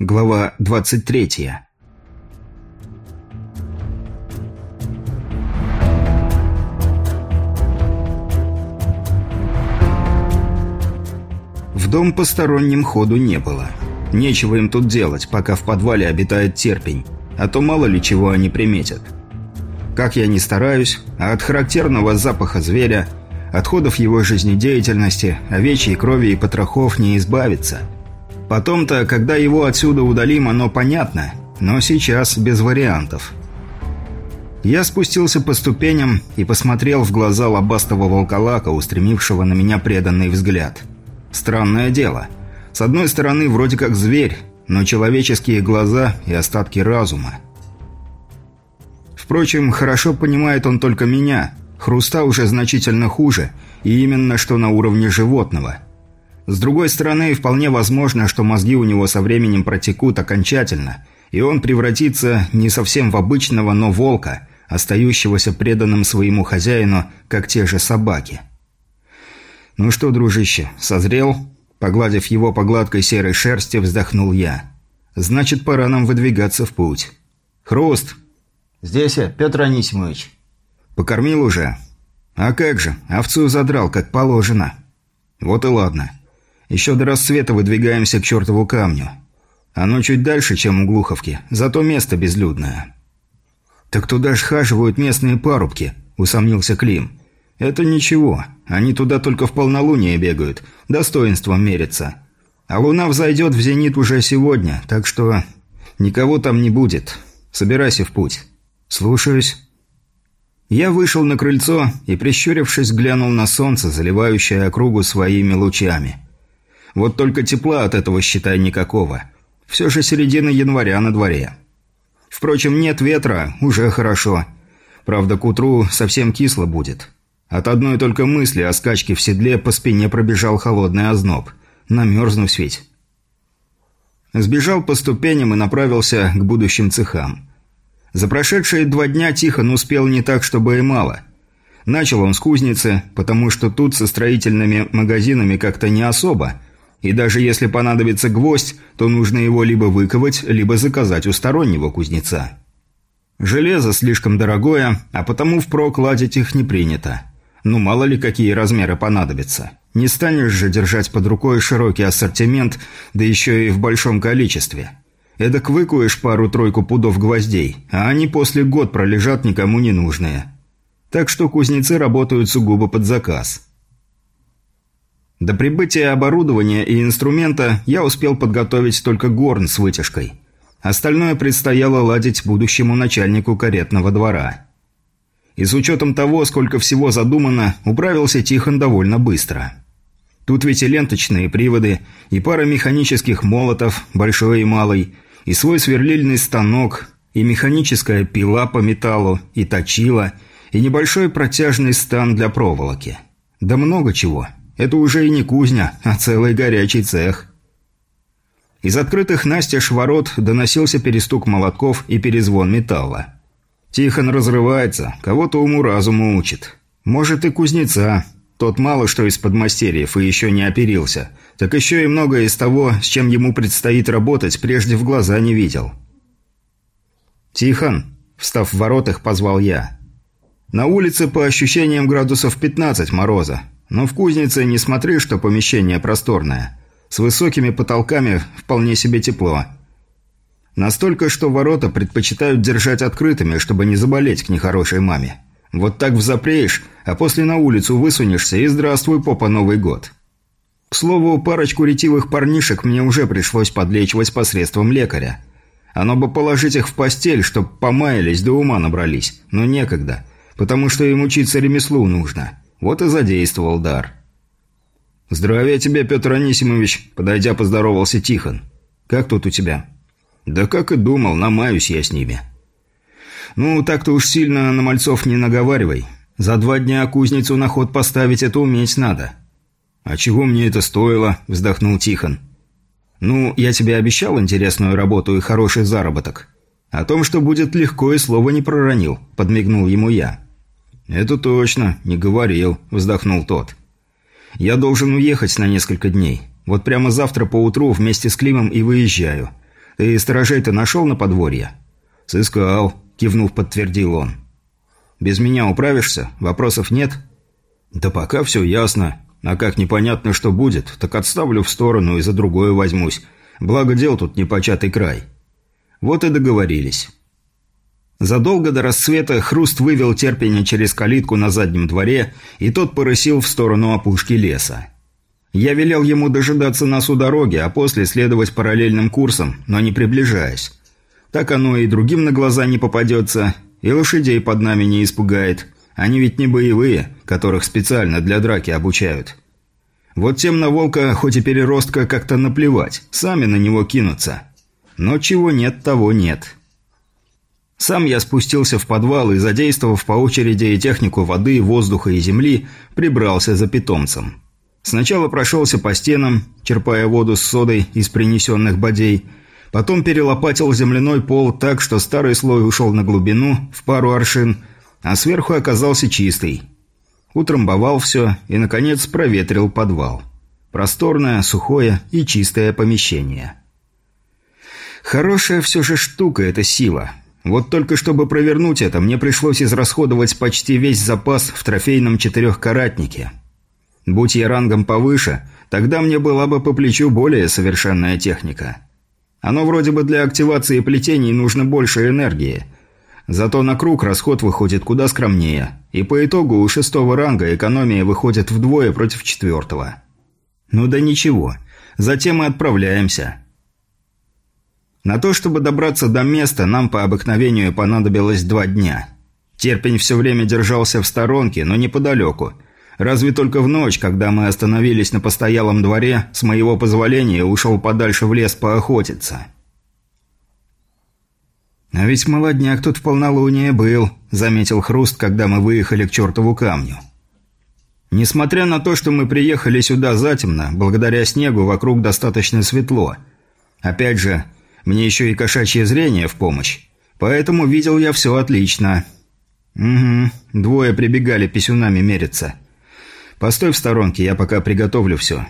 Глава 23 В дом посторонним ходу не было. Нечего им тут делать, пока в подвале обитает терпень, а то мало ли чего они приметят. Как я ни стараюсь, а от характерного запаха зверя, отходов его жизнедеятельности, овечьей крови и потрохов не избавиться – Потом-то, когда его отсюда удалим, оно понятно, но сейчас без вариантов. Я спустился по ступеням и посмотрел в глаза лобастого волколака, устремившего на меня преданный взгляд. Странное дело. С одной стороны, вроде как зверь, но человеческие глаза и остатки разума. Впрочем, хорошо понимает он только меня. Хруста уже значительно хуже, и именно что на уровне животного – с другой стороны, вполне возможно, что мозги у него со временем протекут окончательно, и он превратится не совсем в обычного, но волка, остающегося преданным своему хозяину, как те же собаки. «Ну что, дружище, созрел?» Погладив его по гладкой серой шерсти, вздохнул я. «Значит, пора нам выдвигаться в путь. Хруст!» «Здесь я, Петр Анисимович». «Покормил уже?» «А как же, овцу задрал, как положено». «Вот и ладно. Еще до рассвета выдвигаемся к чертову камню. Оно чуть дальше, чем у Глуховки, зато место безлюдное». «Так туда ж хаживают местные парубки», – усомнился Клим. «Это ничего. Они туда только в полнолуние бегают, достоинством мерятся. А луна взойдет в зенит уже сегодня, так что никого там не будет. Собирайся в путь». «Слушаюсь». Я вышел на крыльцо и, прищурившись, глянул на солнце, заливающее округу своими лучами – вот только тепла от этого, считай, никакого. Все же середина января на дворе. Впрочем, нет ветра, уже хорошо. Правда, к утру совсем кисло будет. От одной только мысли о скачке в седле по спине пробежал холодный озноб. Намерзнусь ведь. Сбежал по ступеням и направился к будущим цехам. За прошедшие два дня Тихон успел не так, чтобы и мало. Начал он с кузницы, потому что тут со строительными магазинами как-то не особо – и даже если понадобится гвоздь, то нужно его либо выковать, либо заказать у стороннего кузнеца. Железо слишком дорогое, а потому впрок ладить их не принято. Ну мало ли какие размеры понадобятся. Не станешь же держать под рукой широкий ассортимент, да еще и в большом количестве. Эдак выкуешь пару-тройку пудов гвоздей, а они после год пролежат никому не нужные. Так что кузнецы работают сугубо под заказ. До прибытия оборудования и инструмента я успел подготовить только горн с вытяжкой. Остальное предстояло ладить будущему начальнику каретного двора. И с учетом того, сколько всего задумано, управился Тихон довольно быстро. Тут ведь и ленточные приводы, и пара механических молотов, большой и малый, и свой сверлильный станок, и механическая пила по металлу, и точила, и небольшой протяжный стан для проволоки. Да много чего. Это уже и не кузня, а целый горячий цех. Из открытых настежь ворот доносился перестук молотков и перезвон металла. Тихон разрывается, кого-то уму-разуму учит. Может и кузнеца. Тот мало что из подмастерьев и еще не оперился. Так еще и многое из того, с чем ему предстоит работать, прежде в глаза не видел. «Тихон!» – встав в воротах, позвал я. «На улице по ощущениям градусов 15 мороза. Но в кузнице не смотри, что помещение просторное. С высокими потолками вполне себе тепло. Настолько, что ворота предпочитают держать открытыми, чтобы не заболеть к нехорошей маме. Вот так взапреешь, а после на улицу высунешься и здравствуй, попа, Новый год. К слову, парочку ретивых парнишек мне уже пришлось подлечивать посредством лекаря. Оно бы положить их в постель, чтоб помаялись, до ума набрались, но некогда, потому что им учиться ремеслу нужно. Вот и задействовал дар. «Здравия тебе, Петр Анисимович!» Подойдя, поздоровался Тихон. «Как тут у тебя?» «Да как и думал, намаюсь я с ними». «Ну, так-то уж сильно на мальцов не наговаривай. За два дня кузницу на ход поставить это уметь надо». «А чего мне это стоило?» – вздохнул Тихон. «Ну, я тебе обещал интересную работу и хороший заработок. О том, что будет легко, и слова не проронил», – подмигнул ему я. «Это точно, не говорил», – вздохнул тот. «Я должен уехать на несколько дней. Вот прямо завтра поутру вместе с Климом и выезжаю. Ты сторожей-то нашел на подворье?» «Сыскал», – кивнув, подтвердил он. «Без меня управишься? Вопросов нет?» «Да пока все ясно. А как непонятно, что будет, так отставлю в сторону и за другое возьмусь. Благо дел тут непочатый край». Вот и договорились. Задолго до рассвета Хруст вывел терпение через калитку на заднем дворе, и тот порысил в сторону опушки леса. Я велел ему дожидаться нас у дороги, а после следовать параллельным курсом, но не приближаясь. Так оно и другим на глаза не попадется, и лошадей под нами не испугает. Они ведь не боевые, которых специально для драки обучают. Вот тем на волка, хоть и переростка, как-то наплевать, сами на него кинутся. Но чего нет, того нет. Сам я спустился в подвал и, задействовав по очереди и технику воды, воздуха и земли, прибрался за питомцем. Сначала прошелся по стенам, черпая воду с содой из принесенных бодей, потом перелопатил земляной пол так, что старый слой ушел на глубину, в пару аршин, а сверху оказался чистый. Утрамбовал все и, наконец, проветрил подвал. Просторное, сухое и чистое помещение. Хорошая все же штука эта сила. Вот только чтобы провернуть это, мне пришлось израсходовать почти весь запас в трофейном четырехкаратнике. Будь я рангом повыше, тогда мне была бы по плечу более совершенная техника. Оно вроде бы для активации плетений нужно больше энергии. Зато на круг расход выходит куда скромнее, и по итогу у шестого ранга экономия выходит вдвое против четвертого. Ну да ничего, затем мы отправляемся. На то, чтобы добраться до места, нам по обыкновению понадобилось два дня. Терпень все время держался в сторонке, но неподалеку – Разве только в ночь, когда мы остановились на постоялом дворе, с моего позволения ушел подальше в лес поохотиться. «А ведь молодняк тут в полнолуние был», — заметил Хруст, когда мы выехали к чертову камню. Несмотря на то, что мы приехали сюда затемно, благодаря снегу вокруг достаточно светло. Опять же, мне еще и кошачье зрение в помощь, поэтому видел я все отлично. Угу, двое прибегали писюнами мериться. Постой в сторонке, я пока приготовлю все».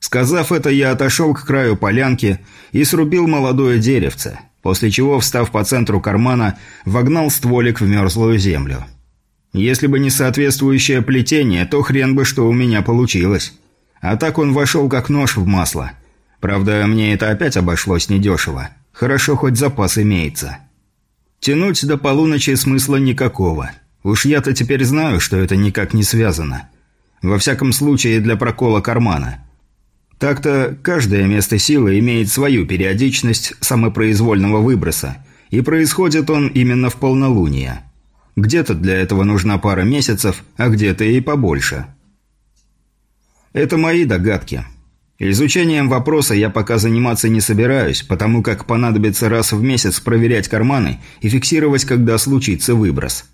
Сказав это, я отошел к краю полянки и срубил молодое деревце, после чего, встав по центру кармана, вогнал стволик в мерзлую землю. Если бы не соответствующее плетение, то хрен бы что у меня получилось. А так он вошел как нож в масло. Правда, мне это опять обошлось недешево. Хорошо, хоть запас имеется. Тянуть до полуночи смысла никакого. Уж я-то теперь знаю, что это никак не связано. Во всяком случае, для прокола кармана. Так-то каждое место силы имеет свою периодичность самопроизвольного выброса, и происходит он именно в полнолуние. Где-то для этого нужна пара месяцев, а где-то и побольше. Это мои догадки. Изучением вопроса я пока заниматься не собираюсь, потому как понадобится раз в месяц проверять карманы и фиксировать, когда случится выброс.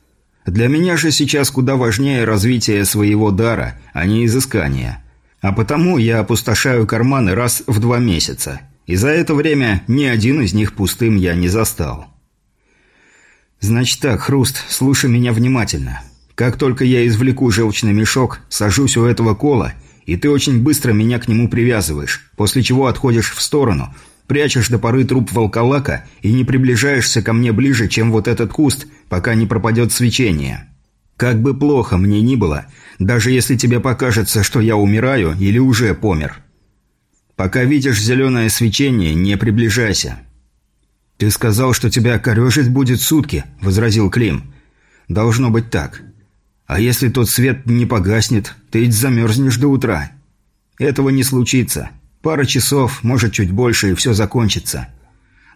Для меня же сейчас куда важнее развитие своего дара, а не изыскание. А потому я опустошаю карманы раз в два месяца. И за это время ни один из них пустым я не застал. Значит так, Хруст, слушай меня внимательно. Как только я извлеку желчный мешок, сажусь у этого кола, и ты очень быстро меня к нему привязываешь, после чего отходишь в сторону – Прячешь до поры труп волколака и не приближаешься ко мне ближе, чем вот этот куст, пока не пропадет свечение. Как бы плохо мне ни было, даже если тебе покажется, что я умираю или уже помер. Пока видишь зеленое свечение, не приближайся. «Ты сказал, что тебя корежить будет сутки», — возразил Клим. «Должно быть так. А если тот свет не погаснет, ты ведь замерзнешь до утра. Этого не случится. Пара часов, может чуть больше, и все закончится.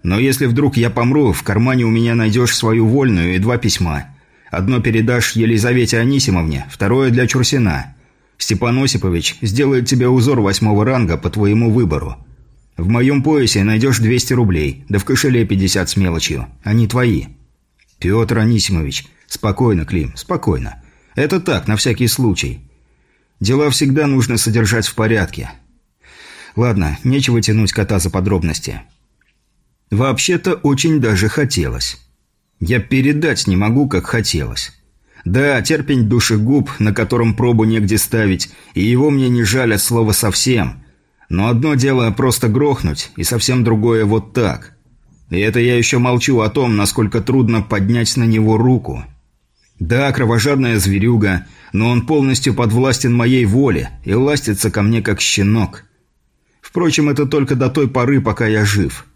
Но если вдруг я помру, в кармане у меня найдешь свою вольную и два письма. Одно передашь Елизавете Анисимовне, второе для Чурсина. Степан Осипович сделает тебе узор восьмого ранга по твоему выбору. В моем поясе найдешь 200 рублей, да в кошеле 50 с мелочью. Они твои. Петр Анисимович, спокойно, Клим, спокойно. Это так, на всякий случай. Дела всегда нужно содержать в порядке. Ладно, нечего тянуть кота за подробности. Вообще-то очень даже хотелось. Я передать не могу, как хотелось. Да, терпень душегуб, на котором пробу негде ставить, и его мне не жаль от слова совсем. Но одно дело просто грохнуть, и совсем другое вот так. И это я еще молчу о том, насколько трудно поднять на него руку. Да, кровожадная зверюга, но он полностью подвластен моей воле и ластится ко мне как щенок. Впрочем, это только до той поры, пока я жив.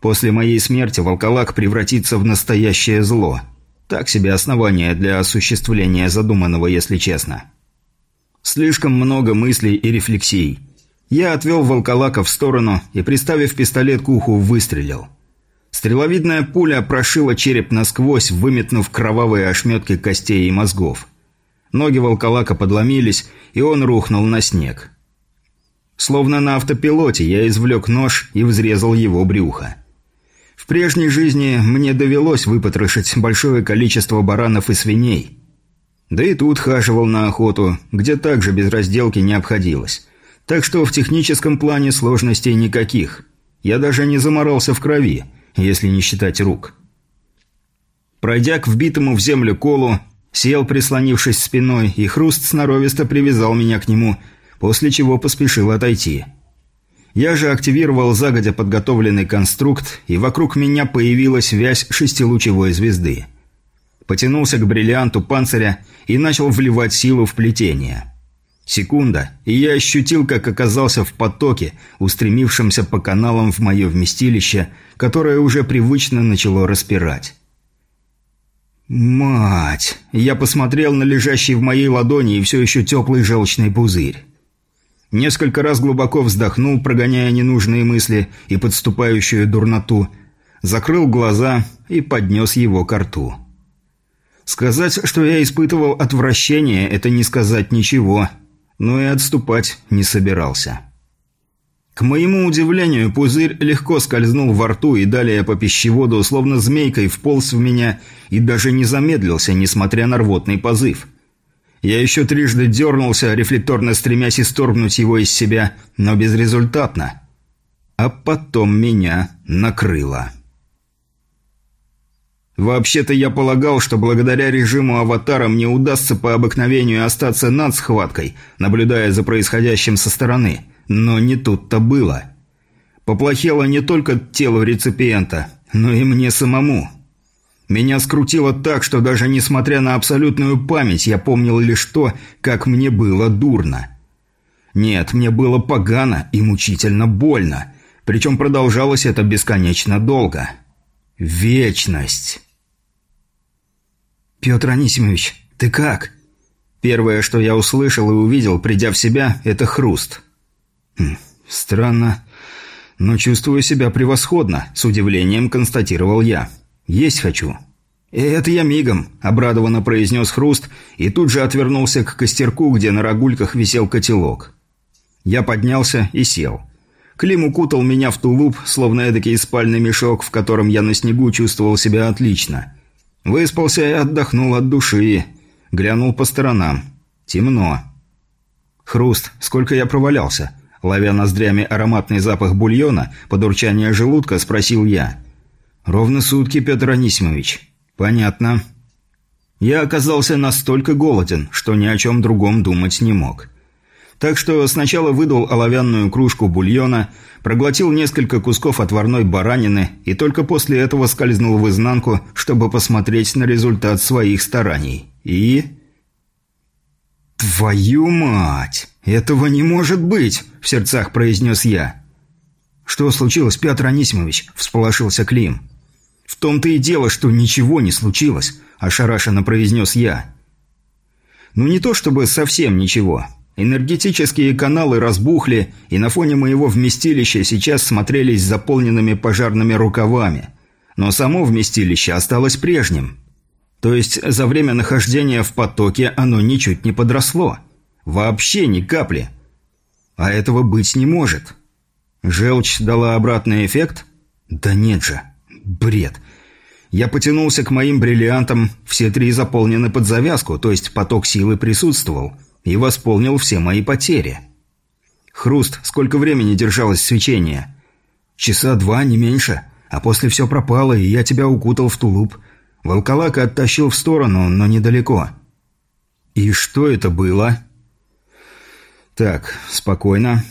После моей смерти волколак превратится в настоящее зло. Так себе основание для осуществления задуманного, если честно. Слишком много мыслей и рефлексий. Я отвел волколака в сторону и, приставив пистолет к уху, выстрелил. Стреловидная пуля прошила череп насквозь, выметнув кровавые ошметки костей и мозгов. Ноги волколака подломились, и он рухнул на снег. Словно на автопилоте я извлек нож и взрезал его брюхо. В прежней жизни мне довелось выпотрошить большое количество баранов и свиней. Да и тут хаживал на охоту, где также без разделки не обходилось. Так что в техническом плане сложностей никаких. Я даже не заморался в крови – если не считать рук. Пройдя к вбитому в землю колу, сел, прислонившись спиной, и хруст сноровисто привязал меня к нему, после чего поспешил отойти. Я же активировал загодя подготовленный конструкт, и вокруг меня появилась вязь шестилучевой звезды. Потянулся к бриллианту панциря и начал вливать силу в плетение. Секунда, и я ощутил, как оказался в потоке, устремившемся по каналам в мое вместилище, которое уже привычно начало распирать. «Мать!» Я посмотрел на лежащий в моей ладони и все еще теплый желчный пузырь. Несколько раз глубоко вздохнул, прогоняя ненужные мысли и подступающую дурноту, закрыл глаза и поднес его к рту. Сказать, что я испытывал отвращение, это не сказать ничего – но и отступать не собирался. К моему удивлению, пузырь легко скользнул во рту и далее по пищеводу, словно змейкой, вполз в меня и даже не замедлился, несмотря на рвотный позыв. Я еще трижды дернулся, рефлекторно стремясь исторгнуть его из себя, но безрезультатно. А потом меня накрыло. Вообще-то я полагал, что благодаря режиму аватара мне удастся по обыкновению остаться над схваткой, наблюдая за происходящим со стороны. Но не тут-то было. Поплохело не только тело реципиента, но и мне самому. Меня скрутило так, что даже несмотря на абсолютную память, я помнил лишь то, как мне было дурно. Нет, мне было погано и мучительно больно. Причем продолжалось это бесконечно долго. Вечность. «Петр Анисимович, ты как?» Первое, что я услышал и увидел, придя в себя, это хруст. Хм, странно, но чувствую себя превосходно, с удивлением констатировал я. Есть хочу. «Это я мигом», – обрадованно произнес хруст и тут же отвернулся к костерку, где на рогульках висел котелок. Я поднялся и сел. Клим укутал меня в тулуп, словно эдакий спальный мешок, в котором я на снегу чувствовал себя отлично. Выспался и отдохнул от души. Глянул по сторонам. Темно. Хруст, сколько я провалялся. Ловя ноздрями ароматный запах бульона, под урчание желудка, спросил я. «Ровно сутки, Петр Анисимович». «Понятно». Я оказался настолько голоден, что ни о чем другом думать не мог. Так что сначала выдал оловянную кружку бульона, проглотил несколько кусков отварной баранины и только после этого скользнул в изнанку, чтобы посмотреть на результат своих стараний. И... «Твою мать! Этого не может быть!» – в сердцах произнес я. «Что случилось, Петр Анисимович?» – всполошился Клим. «В том-то и дело, что ничего не случилось», – ошарашенно произнес я. «Ну не то чтобы совсем ничего. Энергетические каналы разбухли, и на фоне моего вместилища сейчас смотрелись заполненными пожарными рукавами. Но само вместилище осталось прежним. То есть за время нахождения в потоке оно ничуть не подросло. Вообще ни капли. А этого быть не может. Желчь дала обратный эффект? Да нет же. Бред. Я потянулся к моим бриллиантам, все три заполнены под завязку, то есть поток силы присутствовал – и восполнил все мои потери. Хруст, сколько времени держалось свечение? Часа два, не меньше. А после все пропало, и я тебя укутал в тулуп. Волколака оттащил в сторону, но недалеко. И что это было? Так, спокойно.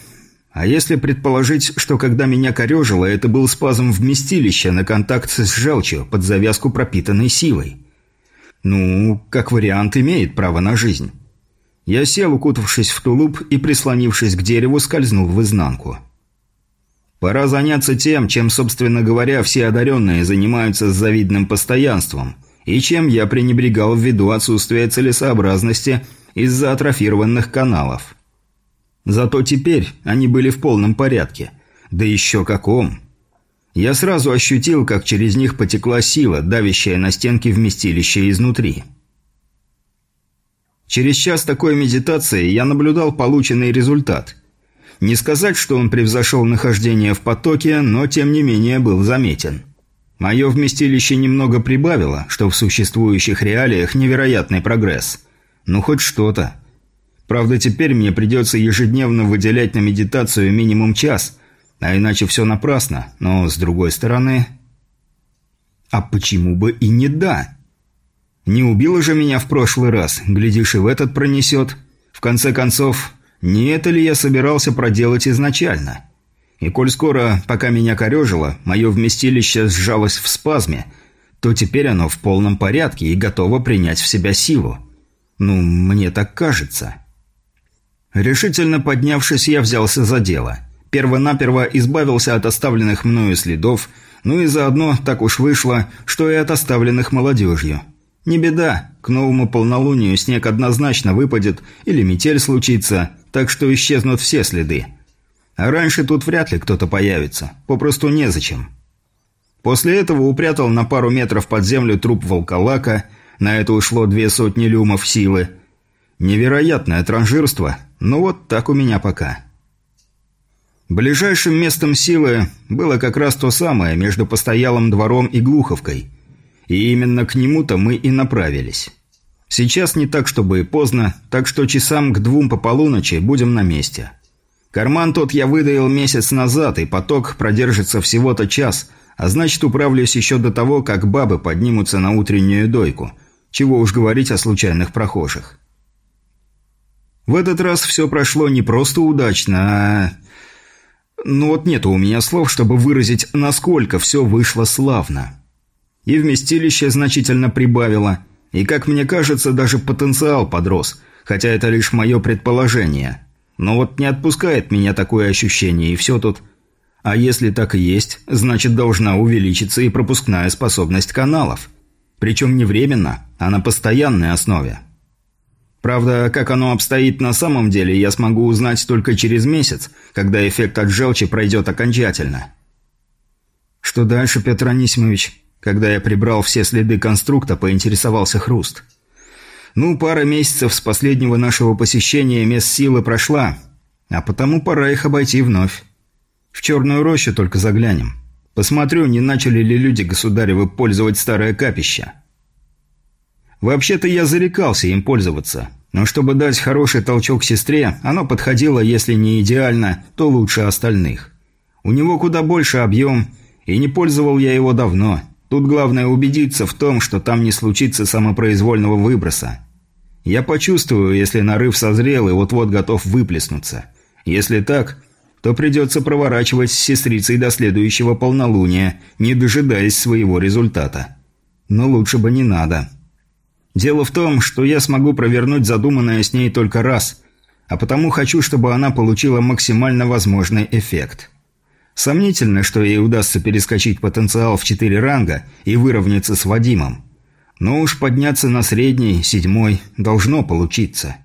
А если предположить, что когда меня корежило, это был спазм вместилища на контакт с желчью под завязку пропитанной силой? Ну, как вариант, имеет право на жизнь. Я сел, укутавшись в тулуп и, прислонившись к дереву, скользнул в изнанку. Пора заняться тем, чем, собственно говоря, все одаренные занимаются с завидным постоянством, и чем я пренебрегал ввиду отсутствия целесообразности из-за атрофированных каналов. Зато теперь они были в полном порядке. Да еще каком! Я сразу ощутил, как через них потекла сила, давящая на стенки вместилища изнутри. Через час такой медитации я наблюдал полученный результат. Не сказать, что он превзошел нахождение в потоке, но тем не менее был заметен. Мое вместилище немного прибавило, что в существующих реалиях невероятный прогресс. Ну, хоть что-то. Правда, теперь мне придется ежедневно выделять на медитацию минимум час, а иначе все напрасно. Но, с другой стороны... А почему бы и не да? Не убило же меня в прошлый раз, глядишь, и в этот пронесет. В конце концов, не это ли я собирался проделать изначально? И коль скоро, пока меня корежило, мое вместилище сжалось в спазме, то теперь оно в полном порядке и готово принять в себя силу. Ну, мне так кажется. Решительно поднявшись, я взялся за дело. Первонаперво избавился от оставленных мною следов, ну и заодно так уж вышло, что и от оставленных молодежью. Не беда, к новому полнолунию снег однозначно выпадет или метель случится, так что исчезнут все следы. А раньше тут вряд ли кто-то появится, попросту незачем. После этого упрятал на пару метров под землю труп волколака, на это ушло две сотни люмов силы. Невероятное транжирство, но вот так у меня пока. Ближайшим местом силы было как раз то самое между постоялым двором и Глуховкой – и именно к нему-то мы и направились. Сейчас не так, чтобы и поздно, так что часам к двум по полуночи будем на месте. Карман тот я выдаил месяц назад, и поток продержится всего-то час, а значит управлюсь еще до того, как бабы поднимутся на утреннюю дойку. Чего уж говорить о случайных прохожих. В этот раз все прошло не просто удачно, а... Ну вот нету у меня слов, чтобы выразить, насколько все вышло славно. И вместилище значительно прибавило, и, как мне кажется, даже потенциал подрос, хотя это лишь мое предположение. Но вот не отпускает меня такое ощущение, и все тут... А если так и есть, значит должна увеличиться и пропускная способность каналов. Причем не временно, а на постоянной основе. Правда, как оно обстоит на самом деле, я смогу узнать только через месяц, когда эффект от желчи пройдет окончательно. «Что дальше, Петр Анисимович?» Когда я прибрал все следы конструкта, поинтересовался Хруст. «Ну, пара месяцев с последнего нашего посещения мест силы прошла, а потому пора их обойти вновь. В черную рощу только заглянем. Посмотрю, не начали ли люди государевы пользовать старое капище». Вообще-то я зарекался им пользоваться, но чтобы дать хороший толчок сестре, оно подходило, если не идеально, то лучше остальных. У него куда больше объем, и не пользовал я его давно – Тут главное убедиться в том, что там не случится самопроизвольного выброса. Я почувствую, если нарыв созрел и вот-вот готов выплеснуться. Если так, то придется проворачивать с сестрицей до следующего полнолуния, не дожидаясь своего результата. Но лучше бы не надо. Дело в том, что я смогу провернуть задуманное с ней только раз, а потому хочу, чтобы она получила максимально возможный эффект. Сомнительно, что ей удастся перескочить потенциал в четыре ранга и выровняться с Вадимом. Но уж подняться на средний, седьмой, должно получиться.